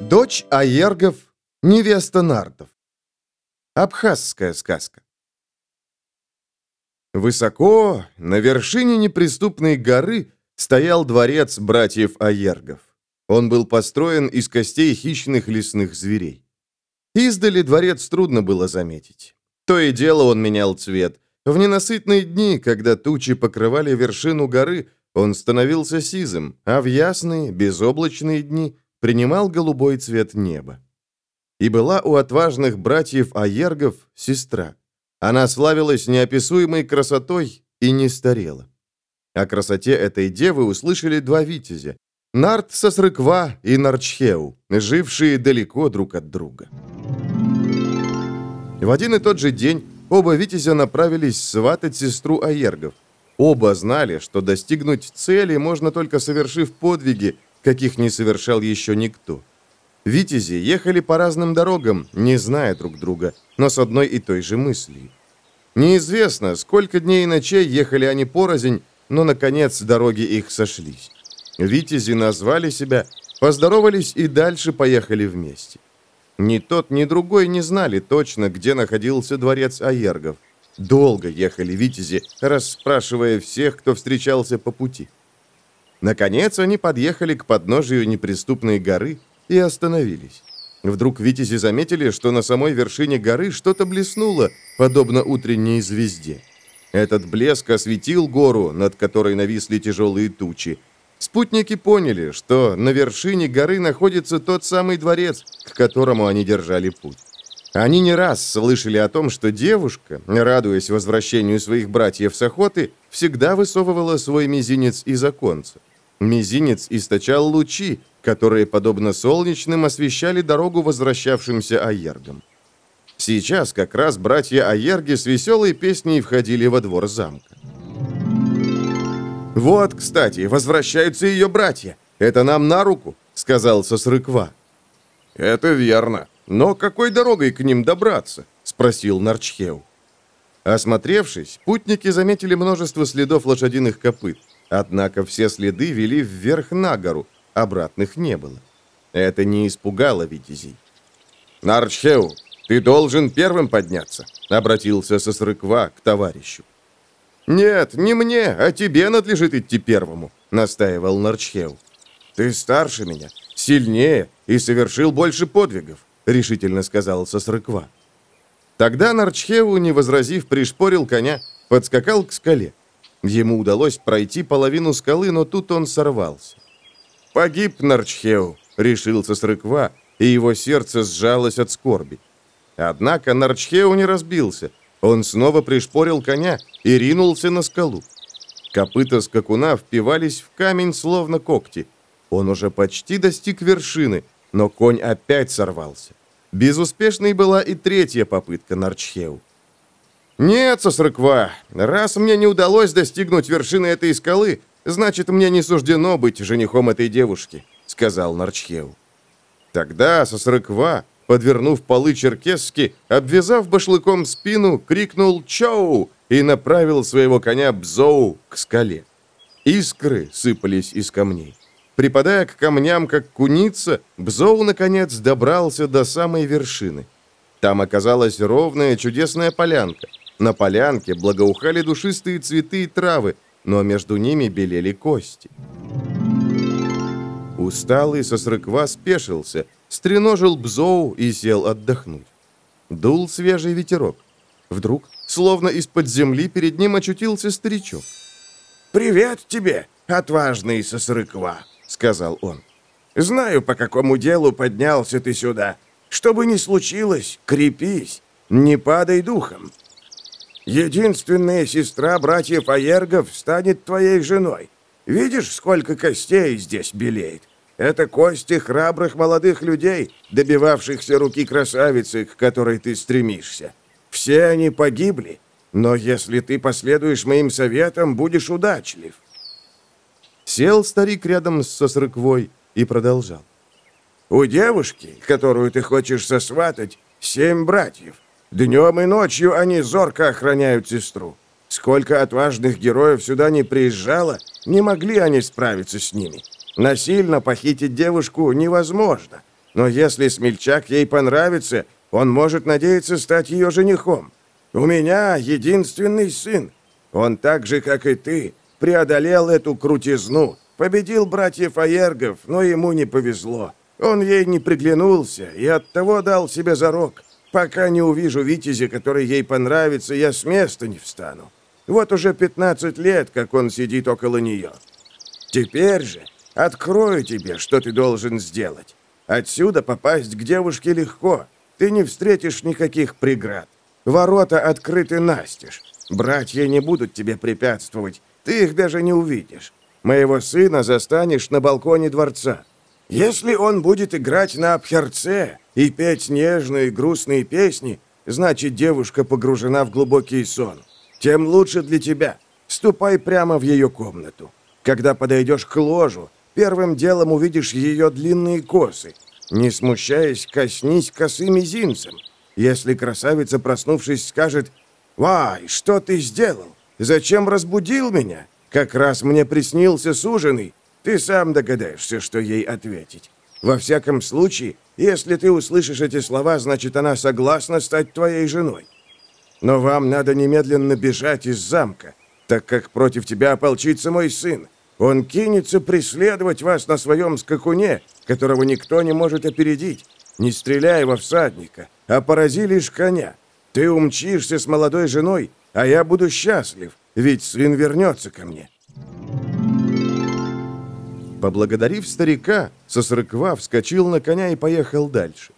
Дочь Аергов, невеста Нардов. Абхазская сказка. Высоко, на вершине неприступной горы, стоял дворец братьев Аергов. Он был построен из костей хищных лесных зверей. Издали дворец трудно было заметить. То и дело он менял цвет. В ненасытные дни, когда тучи покрывали вершину горы, он становился сизым, а в ясные, безоблачные дни принимал голубой цвет неба. И была у отважных братьев Аергов сестра. Она славилась неописуемой красотой и не старела. О красоте этой девы услышали два витязя – Нарт Сосрыква и Нарчхеу, жившие далеко друг от друга. В один и тот же день оба витязя направились сватать сестру Аергов. Оба знали, что достигнуть цели можно только совершив подвиги, каких не совершал еще никто. Витязи ехали по разным дорогам, не зная друг друга, но с одной и той же мыслью. Неизвестно, сколько дней и ночей ехали они порознь, но, наконец, дороги их сошлись. Витязи назвали себя, поздоровались и дальше поехали вместе. Ни тот, ни другой не знали точно, где находился дворец Аергов. Долго ехали витязи, расспрашивая всех, кто встречался по пути. Наконец они подъехали к подножию неприступной горы и остановились. Вдруг витязи заметили, что на самой вершине горы что-то блеснуло, подобно утренней звезде. Этот блеск осветил гору, над которой нависли тяжелые тучи. Спутники поняли, что на вершине горы находится тот самый дворец, к которому они держали путь. Они не раз слышали о том, что девушка, радуясь возвращению своих братьев с охоты, всегда высовывала свой мизинец из оконца. Мизинец источал лучи, которые, подобно солнечным, освещали дорогу возвращавшимся аергам. Сейчас как раз братья Аерги с веселой песней входили во двор замка. «Вот, кстати, возвращаются ее братья. Это нам на руку», — сказал Сосрыква. «Это верно. Но какой дорогой к ним добраться?» — спросил Нарчхеу. Осмотревшись, путники заметили множество следов лошадиных копыт. Однако все следы вели вверх на гору, обратных не было. Это не испугало витязей. «Нарчхеу, ты должен первым подняться», — обратился Сосрыква к товарищу. «Нет, не мне, а тебе надлежит идти первому», — настаивал Нарчхеу. «Ты старше меня, сильнее и совершил больше подвигов», — решительно сказал Сосрыква. Тогда Нарчхеу, не возразив, пришпорил коня, подскакал к скале. Ему удалось пройти половину скалы, но тут он сорвался. «Погиб Нарчхеу», — решился Срыква, и его сердце сжалось от скорби. Однако Нарчхеу не разбился. Он снова пришпорил коня и ринулся на скалу. Копыта скакуна впивались в камень, словно когти. Он уже почти достиг вершины, но конь опять сорвался. Безуспешной была и третья попытка Нарчхеу. «Нет, Сосрыква, раз мне не удалось достигнуть вершины этой скалы, значит, мне не суждено быть женихом этой девушки», — сказал Нарчхеу. Тогда Сосрыква, подвернув полы черкесски, обвязав башлыком спину, крикнул «Чоу!» и направил своего коня Бзоу к скале. Искры сыпались из камней. Припадая к камням, как куница, Бзоу, наконец, добрался до самой вершины. Там оказалась ровная чудесная полянка. На полянке благоухали душистые цветы и травы, но между ними белели кости. Усталый сосрыква спешился, стреножил Бзоу и сел отдохнуть. Дул свежий ветерок. Вдруг, словно из-под земли, перед ним очутился старичок. «Привет тебе, отважный сосрыква!» — сказал он. «Знаю, по какому делу поднялся ты сюда. Что бы ни случилось, крепись, не падай духом. Единственная сестра братьев Аергов станет твоей женой. Видишь, сколько костей здесь белеет? Это кости храбрых молодых людей, добивавшихся руки красавицы, к которой ты стремишься. Все они погибли, но если ты последуешь моим советам, будешь удачлив». Сел старик рядом с сосрыквой и продолжал. «У девушки, которую ты хочешь сосватать, семь братьев. Днем и ночью они зорко охраняют сестру. Сколько отважных героев сюда не приезжало, не могли они справиться с ними. Насильно похитить девушку невозможно. Но если смельчак ей понравится, он может надеяться стать ее женихом. У меня единственный сын. Он так же, как и ты, преодолел эту крутизну, победил братьев Аергов, но ему не повезло. Он ей не приглянулся и оттого дал себе зарок. Пока не увижу Витязя, который ей понравится, я с места не встану. Вот уже 15 лет, как он сидит около нее. Теперь же открою тебе, что ты должен сделать. Отсюда попасть к девушке легко. Ты не встретишь никаких преград. Ворота открыты настежь. Братья не будут тебе препятствовать. Ты их даже не увидишь. Моего сына застанешь на балконе дворца. Если он будет играть на абхерце и петь нежные грустные песни, значит, девушка погружена в глубокий сон. Тем лучше для тебя. Ступай прямо в ее комнату. Когда подойдешь к ложу, первым делом увидишь ее длинные косы. Не смущаясь, коснись косы мизинцем. Если красавица, проснувшись, скажет «Вай, что ты сделал? Зачем разбудил меня? Как раз мне приснился суженый». Ты сам догадаешься, что ей ответить. Во всяком случае, если ты услышишь эти слова, значит, она согласна стать твоей женой. Но вам надо немедленно бежать из замка, так как против тебя ополчится мой сын. Он кинется преследовать вас на своем скакуне, которого никто не может опередить. Не стреляй во всадника, а порази лишь коня. Ты умчишься с молодой женой, а я буду счастлив, ведь сын вернется ко мне». Поблагодарив старика, Сосрыква вскочил на коня и поехал дальше.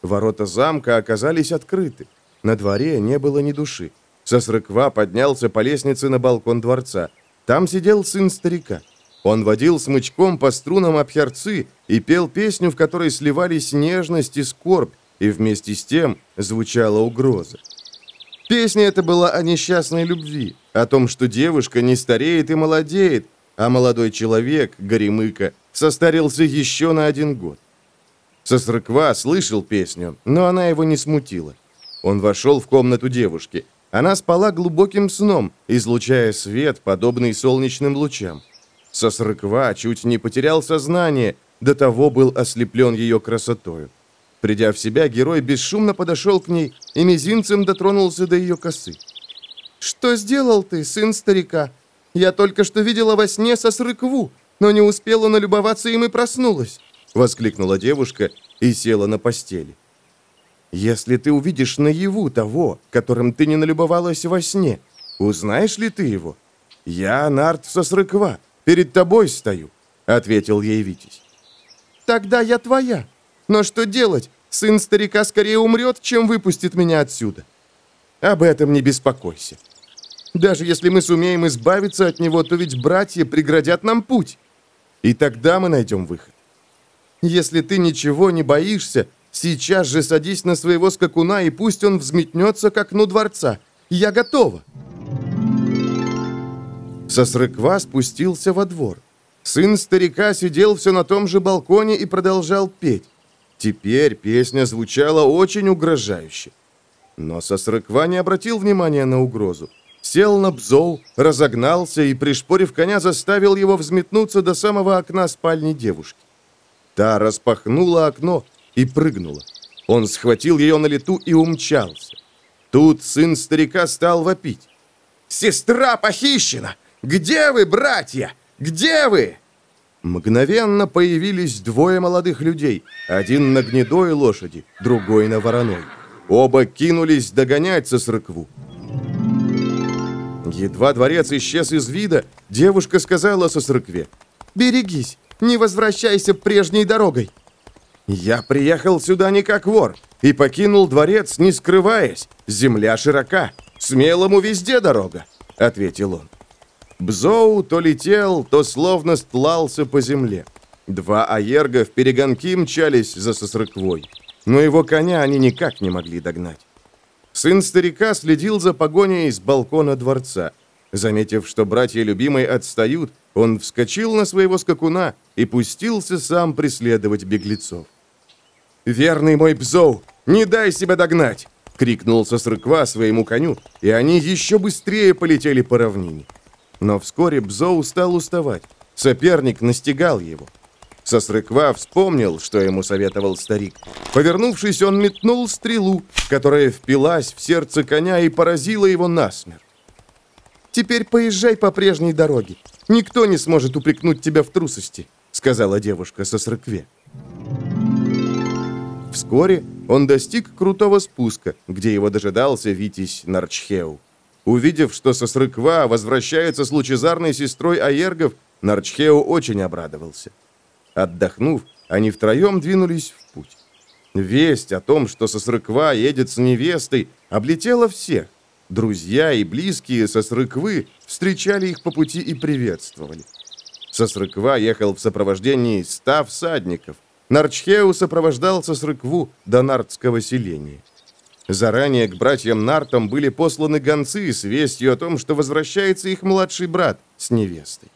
Ворота замка оказались открыты. На дворе не было ни души. Сосрыква поднялся по лестнице на балкон дворца. Там сидел сын старика. Он водил смычком по струнам обхерцы и пел песню, в которой сливались нежность и скорбь, и вместе с тем звучала угроза. Песня эта была о несчастной любви, о том, что девушка не стареет и молодеет, а молодой человек, Горемыка, состарился еще на один год. Сосрыква слышал песню, но она его не смутила. Он вошел в комнату девушки. Она спала глубоким сном, излучая свет, подобный солнечным лучам. Сосрыква чуть не потерял сознание, до того был ослеплен ее красотою. Придя в себя, герой бесшумно подошел к ней и мизинцем дотронулся до ее косы. «Что сделал ты, сын старика?» Я только что видела во сне сосрыкву, но не успела налюбоваться им и проснулась!» Воскликнула девушка и села на постели. «Если ты увидишь наяву того, которым ты не налюбовалась во сне, узнаешь ли ты его? Я Нарт сосрыква, перед тобой стою», — ответил ей Витязь. «Тогда я твоя. Но что делать? Сын старика скорее умрет, чем выпустит меня отсюда. Об этом не беспокойся. Даже если мы сумеем избавиться от него, то ведь братья преградят нам путь. И тогда мы найдем выход. Если ты ничего не боишься, сейчас же садись на своего скакуна, и пусть он взметнется к окну дворца. Я готова. Сосрыква спустился во двор. Сын старика сидел все на том же балконе и продолжал петь. Теперь песня звучала очень угрожающе. Но Сосрыква не обратил внимания на угрозу сел на бзоу, разогнался и, пришпорив коня, заставил его взметнуться до самого окна спальни девушки. Та распахнула окно и прыгнула. Он схватил ее на лету и умчался. Тут сын старика стал вопить. «Сестра похищена! Где вы, братья? Где вы?» Мгновенно появились двое молодых людей, один на гнедой лошади, другой на вороной. Оба кинулись догонять сосрыкву. Едва дворец исчез из вида, девушка сказала Сосрыкве. «Берегись, не возвращайся прежней дорогой». «Я приехал сюда не как вор и покинул дворец, не скрываясь. Земля широка, смелому везде дорога», — ответил он. Бзоу то летел, то словно стлался по земле. Два аерга в перегонки мчались за Сосрыквой, но его коня они никак не могли догнать. Сын старика следил за погоней с балкона дворца. Заметив, что братья любимой отстают, он вскочил на своего скакуна и пустился сам преследовать беглецов. «Верный мой Бзоу, не дай себя догнать!» — крикнул Сосрыква своему коню, и они еще быстрее полетели по равнине. Но вскоре Бзоу стал уставать. Соперник настигал его. Сосрыква вспомнил, что ему советовал старик. Повернувшись, он метнул стрелу, которая впилась в сердце коня и поразила его насмерть. «Теперь поезжай по прежней дороге. Никто не сможет упрекнуть тебя в трусости», — сказала девушка со срыкве. Вскоре он достиг крутого спуска, где его дожидался Витязь Нарчхеу. Увидев, что Сосрыква возвращается с лучезарной сестрой Аергов, Нарчхеу очень обрадовался. Отдохнув, они втроем двинулись в путь. Весть о том, что Сосрыква едет с невестой, облетела всех. Друзья и близкие Сосрыквы встречали их по пути и приветствовали. Сосрыква ехал в сопровождении ста всадников. Нарчхеу сопровождал Сосрыкву до нартского селения. Заранее к братьям Нартам были посланы гонцы с вестью о том, что возвращается их младший брат с невестой.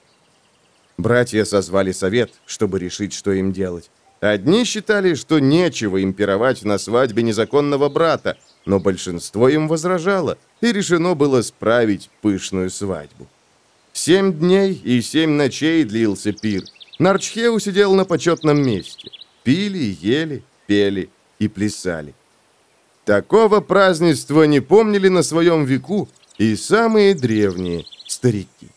Братья созвали совет, чтобы решить, что им делать. Одни считали, что нечего им пировать на свадьбе незаконного брата, но большинство им возражало, и решено было справить пышную свадьбу. Семь дней и семь ночей длился пир. Нарчхеу сидел на почетном месте. Пили, ели, пели и плясали. Такого празднества не помнили на своем веку и самые древние старики.